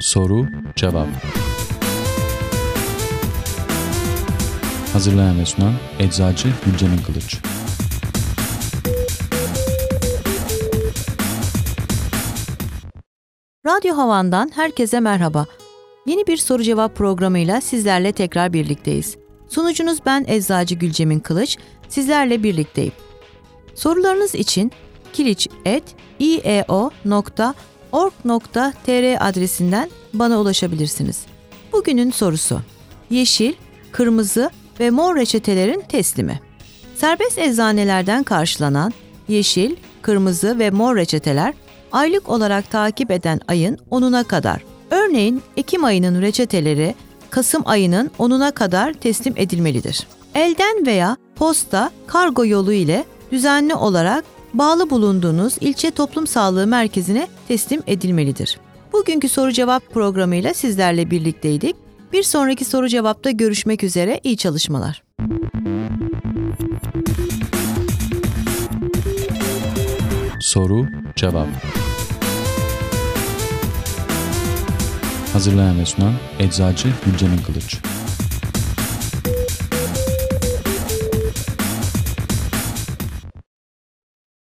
Soru Cevap Hazırlayan ve sunan Eczacı Gülcemin Kılıç Radyo Havan'dan herkese merhaba. Yeni bir soru cevap programıyla sizlerle tekrar birlikteyiz. Sunucunuz ben Eczacı Gülcemin Kılıç, sizlerle birlikteyim. Sorularınız için kiliç.ieo.org.tr adresinden bana ulaşabilirsiniz. Bugünün sorusu Yeşil, kırmızı ve mor reçetelerin teslimi. Serbest eczanelerden karşılanan yeşil, kırmızı ve mor reçeteler aylık olarak takip eden ayın 10'una kadar. Örneğin Ekim ayının reçeteleri Kasım ayının 10'una kadar teslim edilmelidir. Elden veya posta, kargo yolu ile düzenli olarak bağlı bulunduğunuz ilçe toplum sağlığı merkezine teslim edilmelidir. Bugünkü soru cevap programıyla sizlerle birlikteydik. Bir sonraki soru cevapta görüşmek üzere. İyi çalışmalar. Soru Cevap Hazırlayan ve sunan Eczacı Gülcemin Kılıç